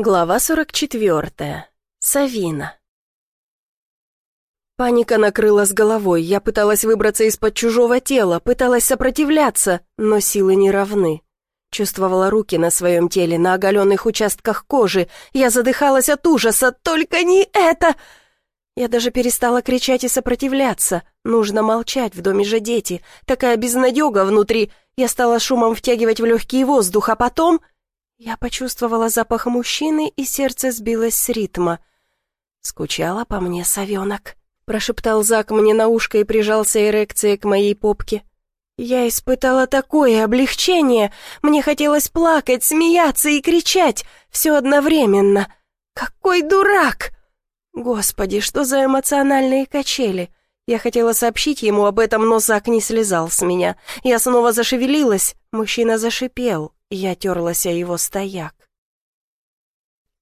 Глава 44. Савина. Паника накрыла с головой. Я пыталась выбраться из-под чужого тела, пыталась сопротивляться, но силы не равны. Чувствовала руки на своем теле, на оголенных участках кожи. Я задыхалась от ужаса. «Только не это!» Я даже перестала кричать и сопротивляться. Нужно молчать, в доме же дети. Такая безнадега внутри. Я стала шумом втягивать в легкий воздух, а потом... Я почувствовала запах мужчины, и сердце сбилось с ритма. «Скучала по мне, совенок», — прошептал Зак мне на ушко и прижался эрекцией к моей попке. Я испытала такое облегчение. Мне хотелось плакать, смеяться и кричать. Все одновременно. Какой дурак! Господи, что за эмоциональные качели! Я хотела сообщить ему об этом, но Зак не слезал с меня. Я снова зашевелилась. Мужчина зашипел. Я терлась о его стояк.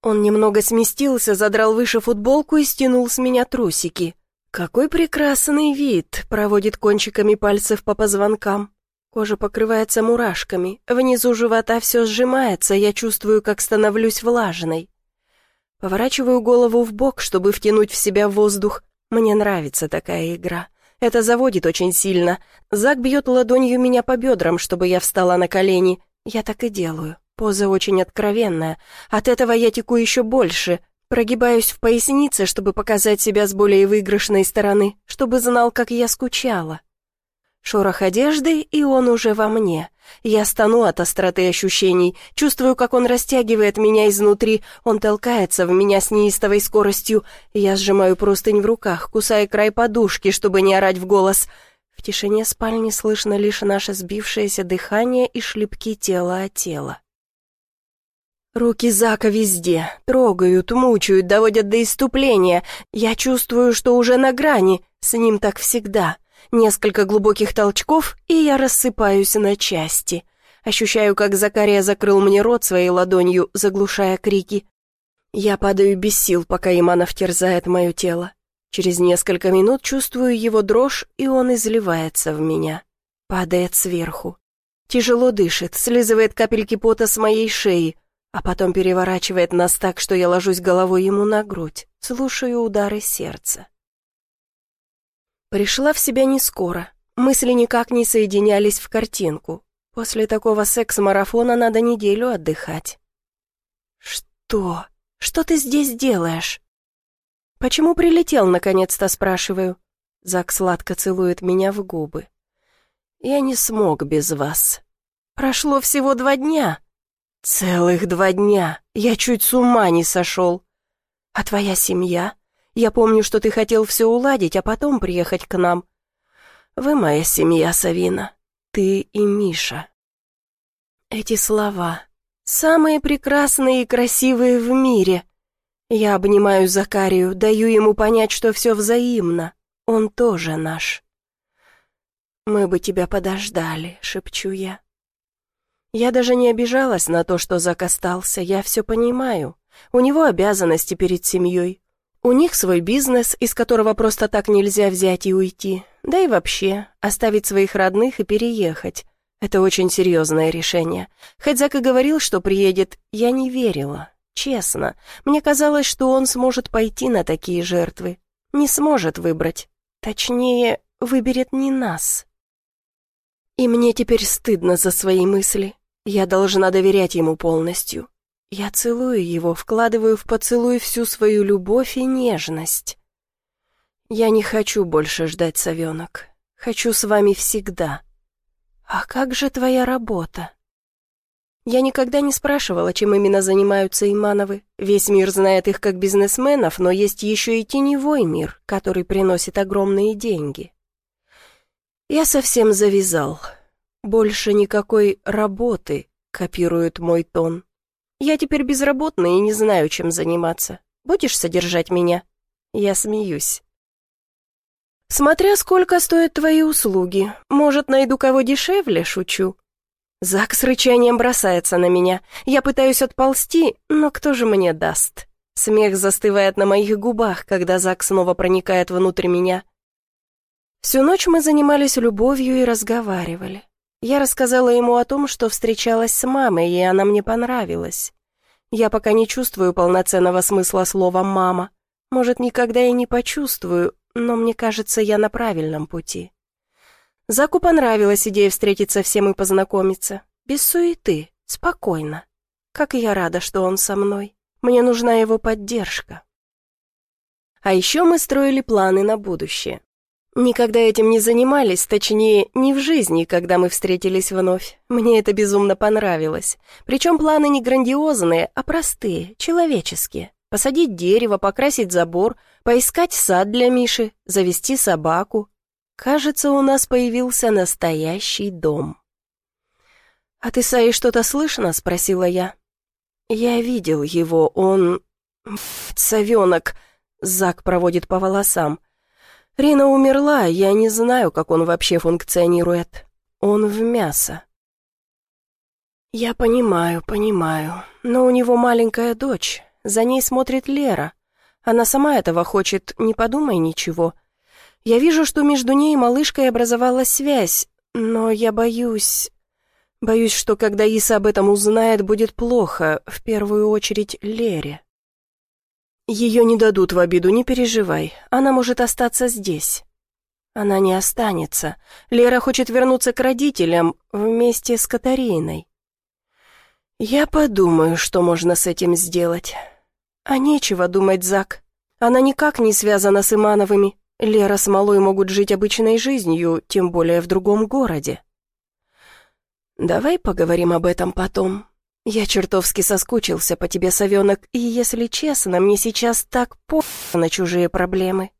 Он немного сместился, задрал выше футболку и стянул с меня трусики. «Какой прекрасный вид!» — проводит кончиками пальцев по позвонкам. Кожа покрывается мурашками, внизу живота все сжимается, я чувствую, как становлюсь влажной. Поворачиваю голову в бок, чтобы втянуть в себя воздух. Мне нравится такая игра. Это заводит очень сильно. Зак бьет ладонью меня по бедрам, чтобы я встала на колени. Я так и делаю. Поза очень откровенная. От этого я теку еще больше. Прогибаюсь в пояснице, чтобы показать себя с более выигрышной стороны, чтобы знал, как я скучала. Шорох одежды, и он уже во мне. Я стану от остроты ощущений, чувствую, как он растягивает меня изнутри, он толкается в меня с неистовой скоростью. Я сжимаю простынь в руках, кусая край подушки, чтобы не орать в голос — в тишине спальни слышно лишь наше сбившееся дыхание и шлепки тела о тело. Руки Зака везде, трогают, мучают, доводят до иступления. Я чувствую, что уже на грани, с ним так всегда. Несколько глубоких толчков, и я рассыпаюсь на части. Ощущаю, как Закария закрыл мне рот своей ладонью, заглушая крики. Я падаю без сил, пока Иманов терзает мое тело. Через несколько минут чувствую его дрожь, и он изливается в меня. Падает сверху. Тяжело дышит, слизывает капельки пота с моей шеи, а потом переворачивает нас так, что я ложусь головой ему на грудь, слушаю удары сердца. Пришла в себя не скоро. Мысли никак не соединялись в картинку. После такого секс-марафона надо неделю отдыхать. «Что? Что ты здесь делаешь?» «Почему прилетел, наконец-то, спрашиваю?» Зак сладко целует меня в губы. «Я не смог без вас. Прошло всего два дня. Целых два дня. Я чуть с ума не сошел. А твоя семья? Я помню, что ты хотел все уладить, а потом приехать к нам. Вы моя семья, Савина. Ты и Миша». Эти слова самые прекрасные и красивые в мире — я обнимаю Закарию, даю ему понять, что все взаимно. Он тоже наш. «Мы бы тебя подождали», — шепчу я. Я даже не обижалась на то, что Зак остался, я все понимаю. У него обязанности перед семьей. У них свой бизнес, из которого просто так нельзя взять и уйти. Да и вообще, оставить своих родных и переехать. Это очень серьезное решение. Хоть Зак и говорил, что приедет, я не верила. Честно, мне казалось, что он сможет пойти на такие жертвы. Не сможет выбрать. Точнее, выберет не нас. И мне теперь стыдно за свои мысли. Я должна доверять ему полностью. Я целую его, вкладываю в поцелуй всю свою любовь и нежность. Я не хочу больше ждать, совенок. Хочу с вами всегда. А как же твоя работа? Я никогда не спрашивала, чем именно занимаются Имановы. Весь мир знает их как бизнесменов, но есть еще и теневой мир, который приносит огромные деньги. Я совсем завязал. Больше никакой работы, копирует мой тон. Я теперь безработный и не знаю, чем заниматься. Будешь содержать меня? Я смеюсь. Смотря сколько стоят твои услуги. Может, найду кого дешевле, шучу. Зак с рычанием бросается на меня. Я пытаюсь отползти, но кто же мне даст? Смех застывает на моих губах, когда Зак снова проникает внутрь меня. Всю ночь мы занимались любовью и разговаривали. Я рассказала ему о том, что встречалась с мамой, и она мне понравилась. Я пока не чувствую полноценного смысла слова «мама». Может, никогда и не почувствую, но мне кажется, я на правильном пути. Заку понравилась идея встретиться всем и познакомиться. Без суеты, спокойно. Как я рада, что он со мной. Мне нужна его поддержка. А еще мы строили планы на будущее. Никогда этим не занимались, точнее, не в жизни, когда мы встретились вновь. Мне это безумно понравилось. Причем планы не грандиозные, а простые, человеческие. Посадить дерево, покрасить забор, поискать сад для Миши, завести собаку. Кажется, у нас появился настоящий дом. «А ты, Саи, что-то слышно?» — спросила я. «Я видел его, он... совенок...» — Зак проводит по волосам. Рина умерла, я не знаю, как он вообще функционирует. Он в мясо. Я понимаю, понимаю, но у него маленькая дочь, за ней смотрит Лера. Она сама этого хочет, не подумай ничего. Я вижу, что между ней и малышкой образовалась связь, но я боюсь... Боюсь, что когда Иса об этом узнает, будет плохо, в первую очередь Лере. Ее не дадут в обиду, не переживай. Она может остаться здесь. Она не останется. Лера хочет вернуться к родителям вместе с Катариной. Я подумаю, что можно с этим сделать. А нечего думать, Зак. Она никак не связана с Имановыми. Лера с Малой могут жить обычной жизнью, тем более в другом городе. Давай поговорим об этом потом. «Я чертовски соскучился по тебе, совенок, и, если честно, мне сейчас так по на чужие проблемы».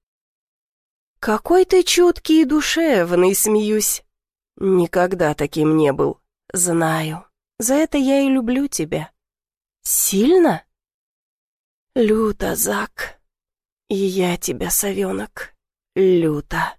«Какой ты чуткий и душевный, смеюсь». «Никогда таким не был. Знаю. За это я и люблю тебя». «Сильно?» «Люто, Зак. И я тебя, совенок, люто».